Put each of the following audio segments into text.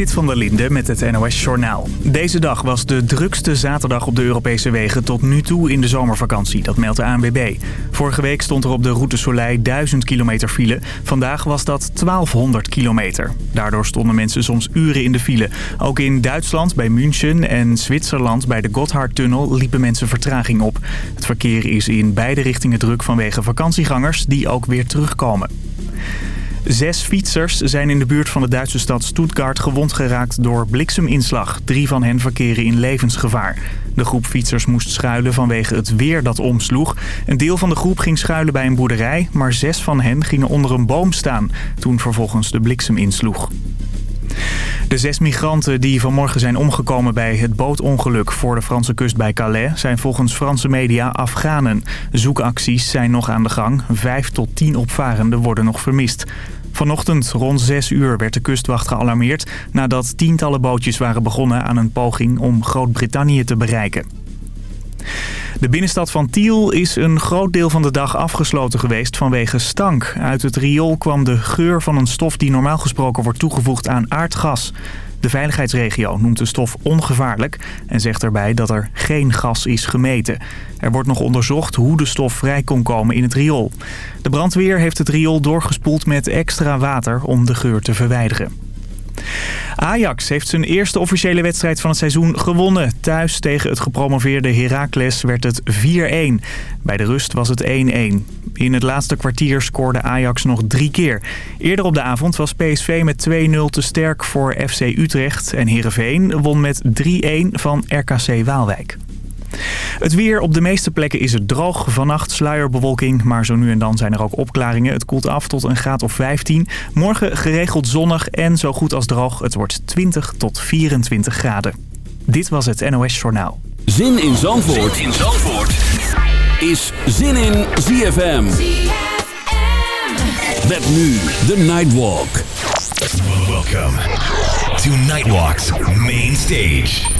Zit van der Linde met het NOS-journaal. Deze dag was de drukste zaterdag op de Europese wegen tot nu toe in de zomervakantie. Dat meldt de ANWB. Vorige week stond er op de route Soleil 1000 kilometer file. Vandaag was dat 1200 kilometer. Daardoor stonden mensen soms uren in de file. Ook in Duitsland bij München en Zwitserland bij de Gotthardtunnel liepen mensen vertraging op. Het verkeer is in beide richtingen druk vanwege vakantiegangers die ook weer terugkomen. Zes fietsers zijn in de buurt van de Duitse stad Stuttgart gewond geraakt door blikseminslag. Drie van hen verkeren in levensgevaar. De groep fietsers moest schuilen vanwege het weer dat omsloeg. Een deel van de groep ging schuilen bij een boerderij, maar zes van hen gingen onder een boom staan toen vervolgens de bliksem insloeg. De zes migranten die vanmorgen zijn omgekomen bij het bootongeluk voor de Franse kust bij Calais zijn volgens Franse media Afghanen. Zoekacties zijn nog aan de gang. Vijf tot tien opvarenden worden nog vermist. Vanochtend rond 6 uur werd de kustwacht gealarmeerd nadat tientallen bootjes waren begonnen aan een poging om Groot-Brittannië te bereiken. De binnenstad van Tiel is een groot deel van de dag afgesloten geweest vanwege stank. Uit het riool kwam de geur van een stof die normaal gesproken wordt toegevoegd aan aardgas. De veiligheidsregio noemt de stof ongevaarlijk en zegt erbij dat er geen gas is gemeten. Er wordt nog onderzocht hoe de stof vrij kon komen in het riool. De brandweer heeft het riool doorgespoeld met extra water om de geur te verwijderen. Ajax heeft zijn eerste officiële wedstrijd van het seizoen gewonnen. Thuis tegen het gepromoveerde Heracles werd het 4-1. Bij de rust was het 1-1. In het laatste kwartier scoorde Ajax nog drie keer. Eerder op de avond was PSV met 2-0 te sterk voor FC Utrecht. En Heerenveen won met 3-1 van RKC Waalwijk. Het weer op de meeste plekken is het droog. Vannacht sluierbewolking, maar zo nu en dan zijn er ook opklaringen. Het koelt af tot een graad of 15. Morgen geregeld zonnig en zo goed als droog. Het wordt 20 tot 24 graden. Dit was het NOS Journaal. Zin in Zandvoort, zin in Zandvoort. is Zin in ZFM. Met nu de Nightwalk. Welcome to Nightwalk's main stage.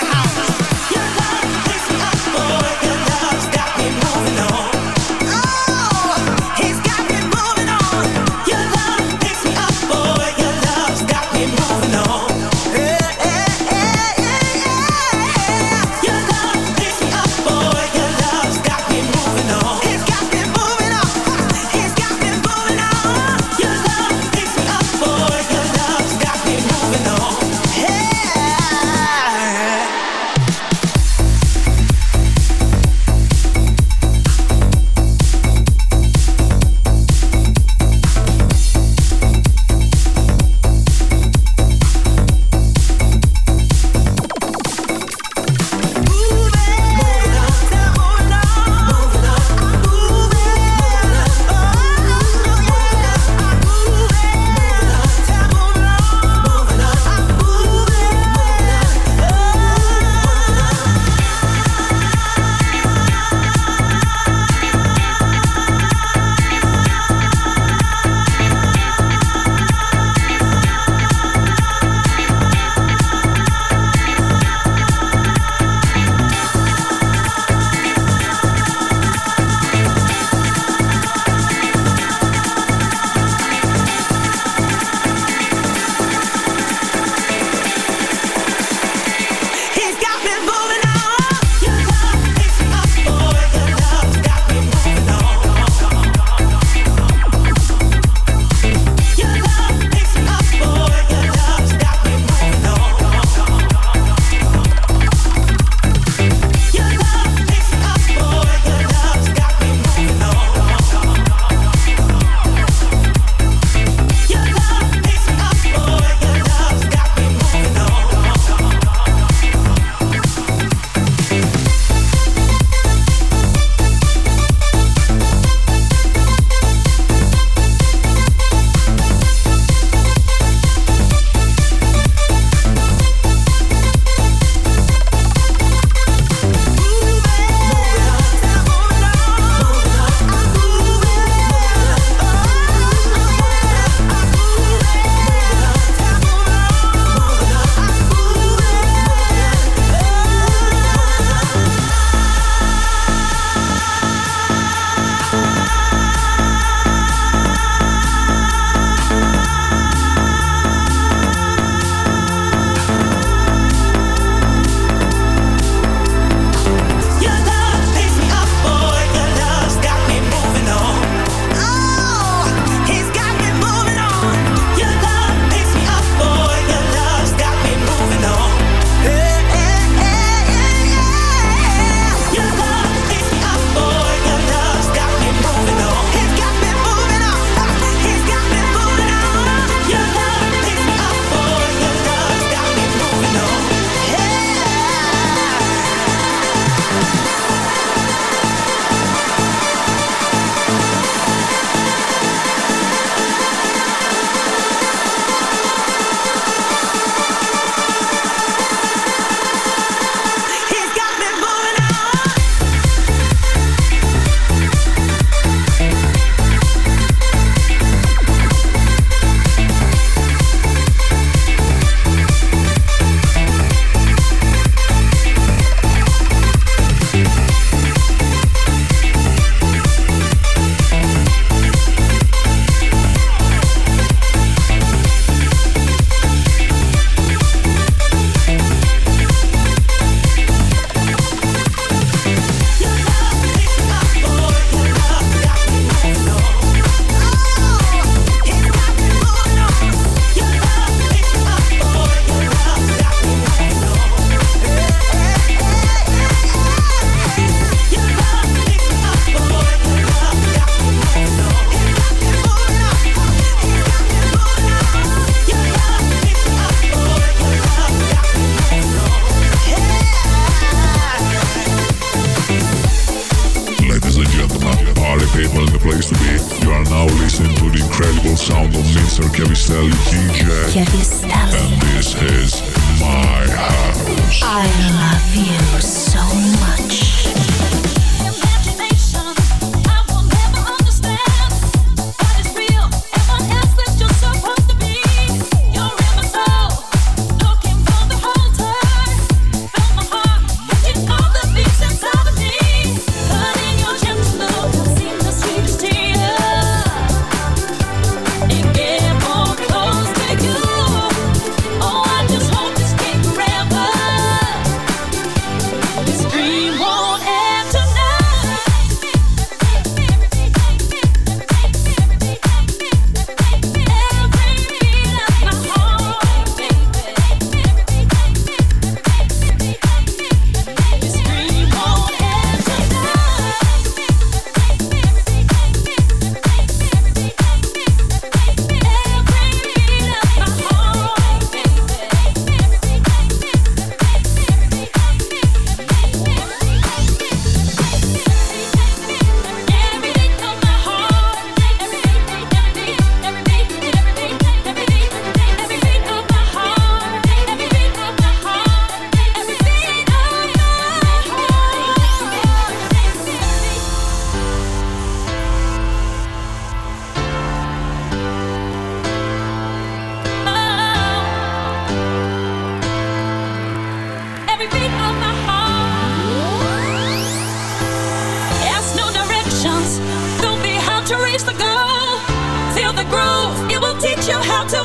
teach you how to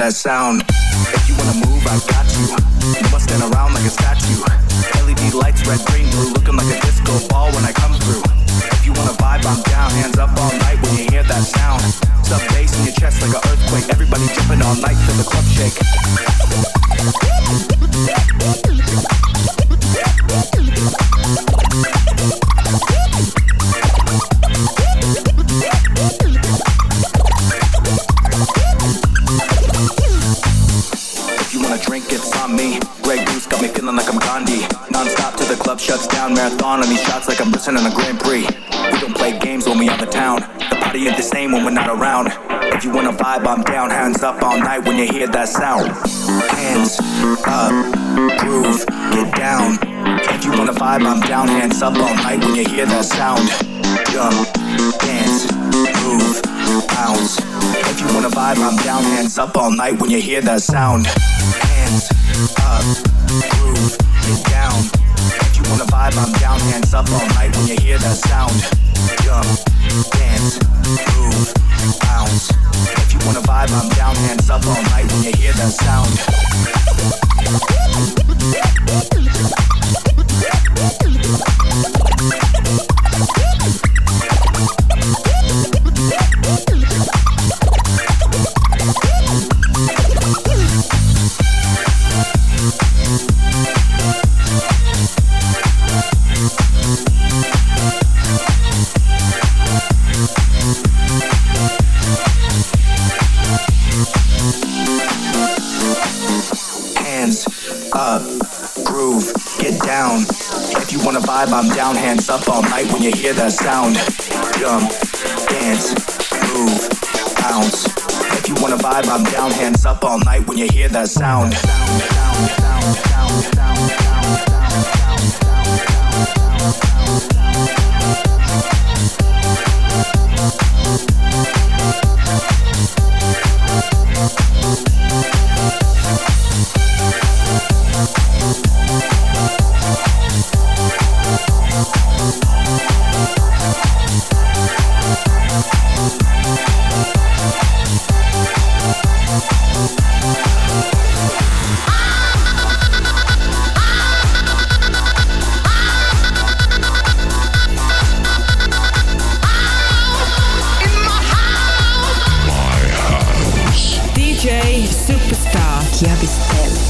that sound. Jump, dance, move, bounce. If you wanna vibe, I'm down. Hands up all night when you hear that sound. Hands up, groove, down. If you wanna vibe, I'm down. Hands up all night when you hear that sound. Jump, dance, move, bounce. If you wanna vibe, I'm down. Hands up all night when you hear that sound. I'm down. Hands up all night when you hear that sound. Jump, dance, move, bounce. If you wanna vibe, I'm down. Hands up all night when you hear that sound. DJ Superstar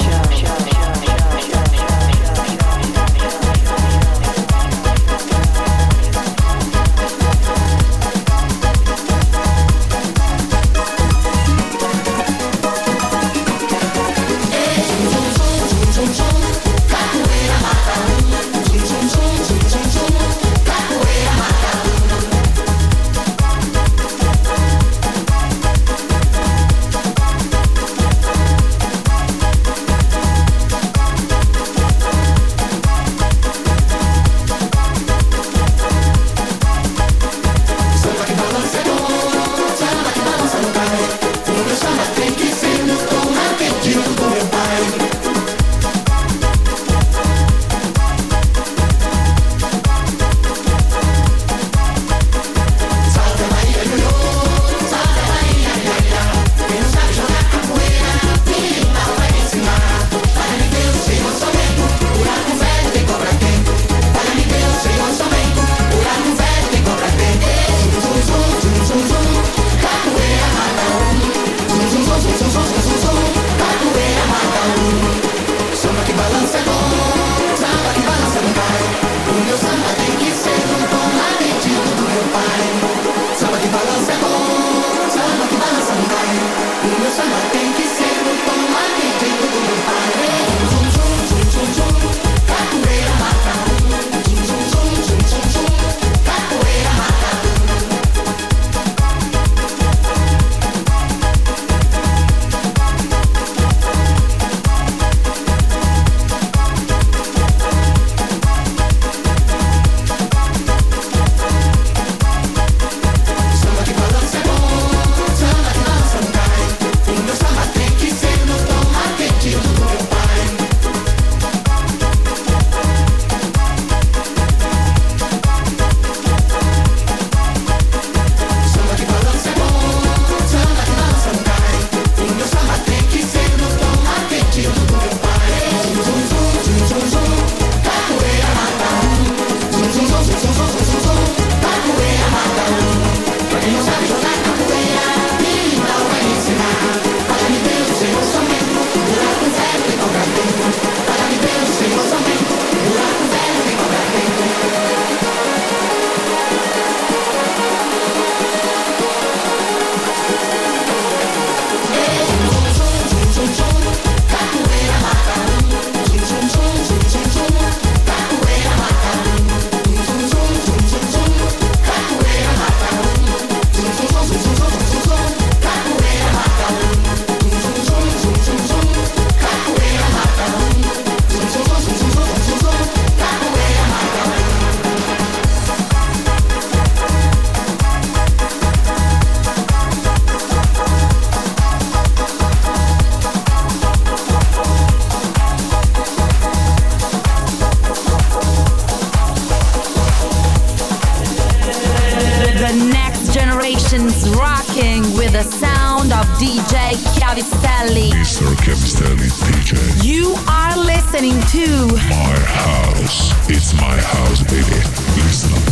My house. It's my house, baby. Listen up.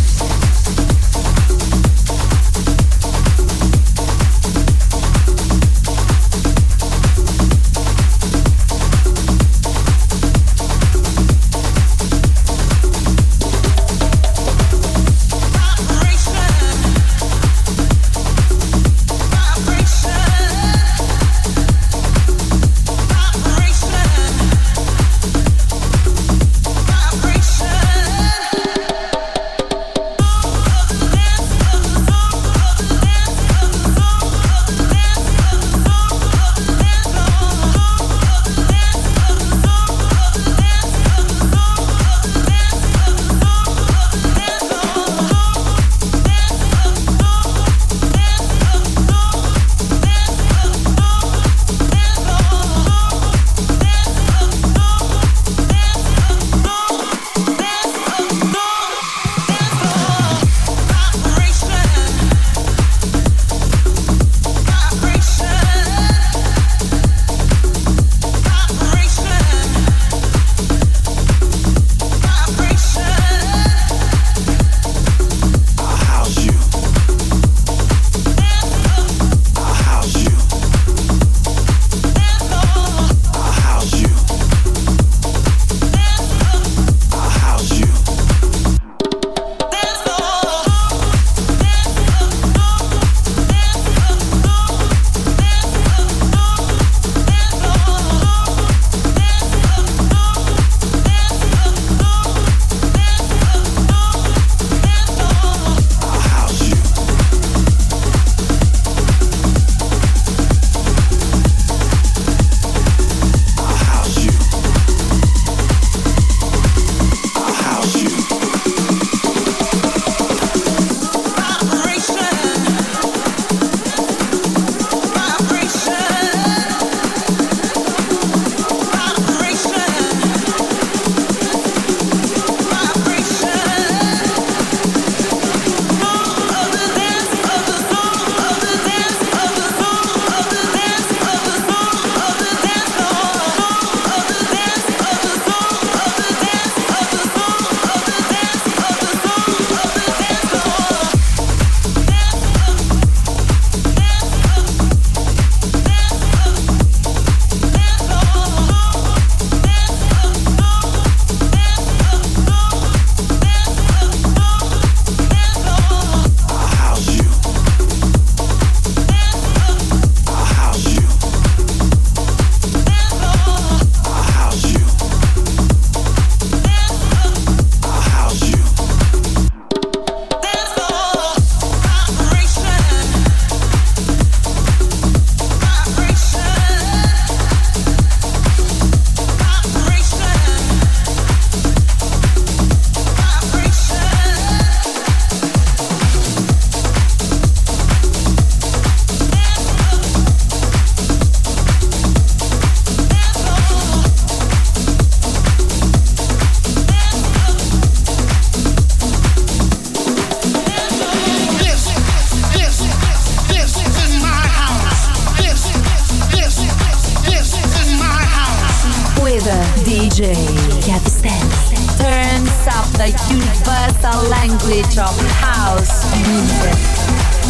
Up the universal language of house music.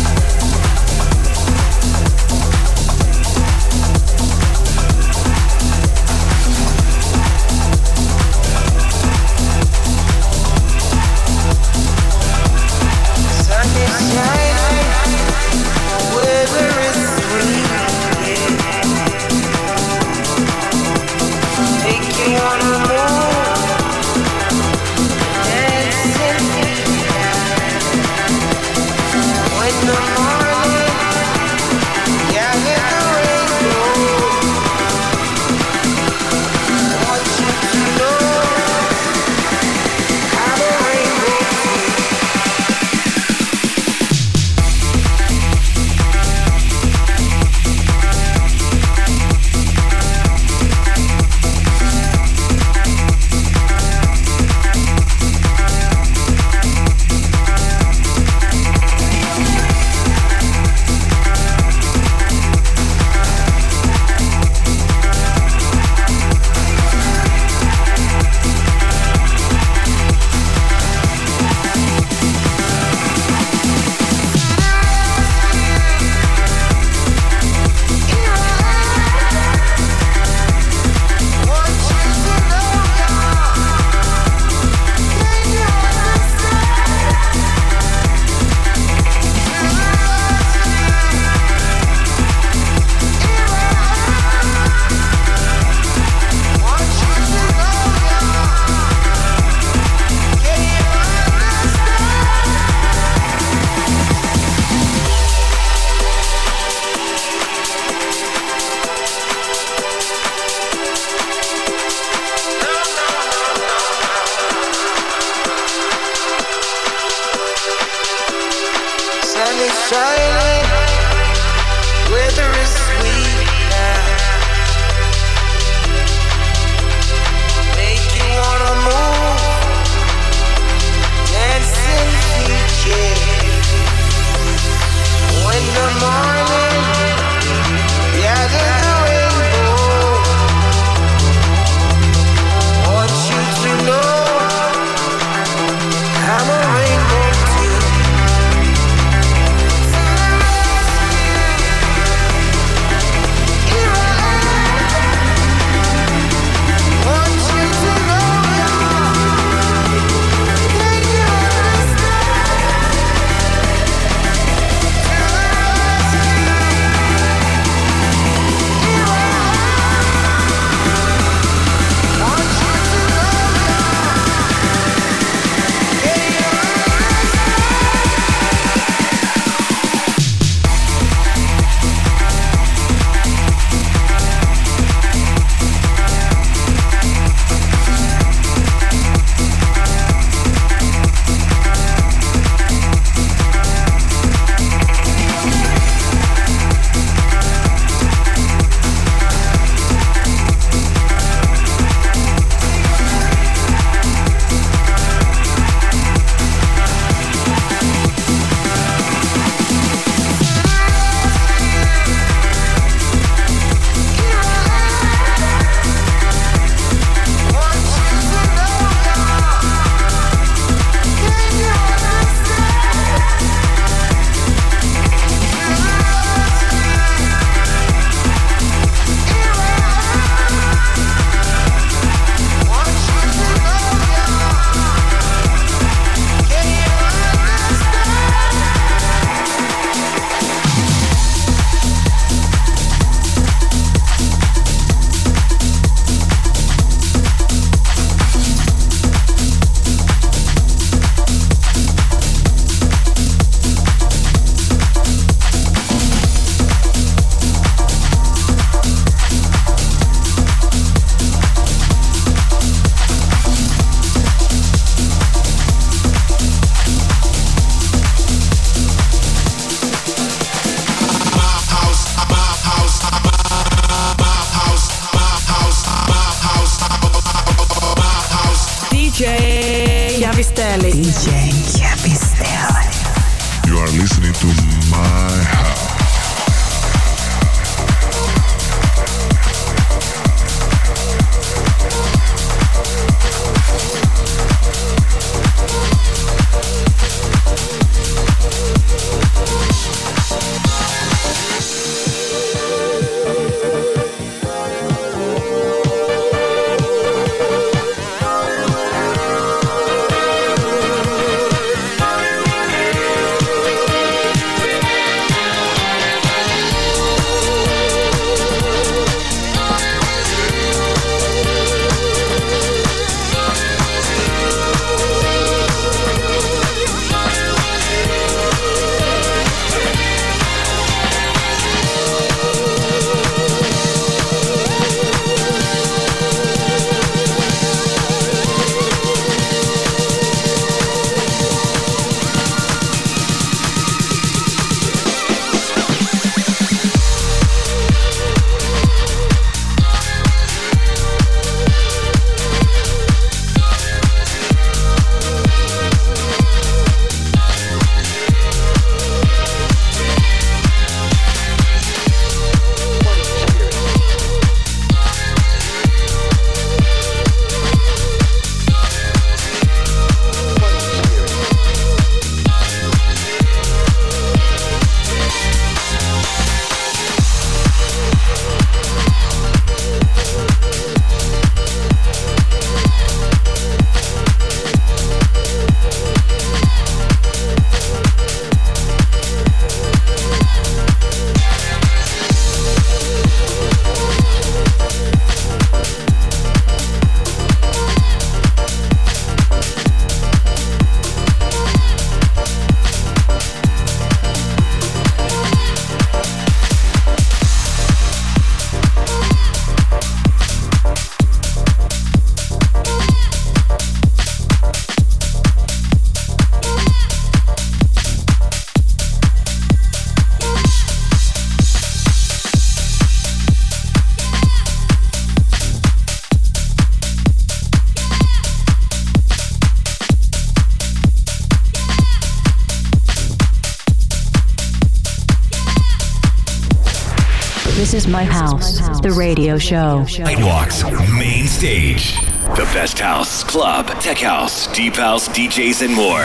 The radio show. Nightwalks, main stage. The best house, club, tech house, deep house, DJs, and more.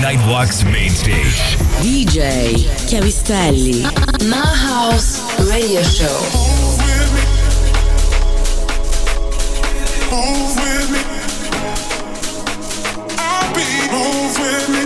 Nightwalks, main stage. DJ Chiavistelli. My House Radio Show. Move with me. Move with me. I'll be move with me.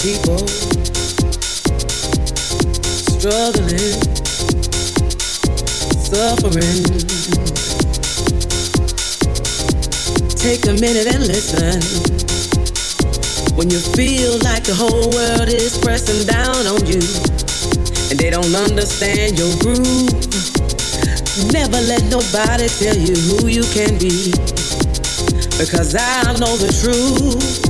people struggling, suffering. Take a minute and listen. When you feel like the whole world is pressing down on you and they don't understand your groove, never let nobody tell you who you can be. Because I know the truth.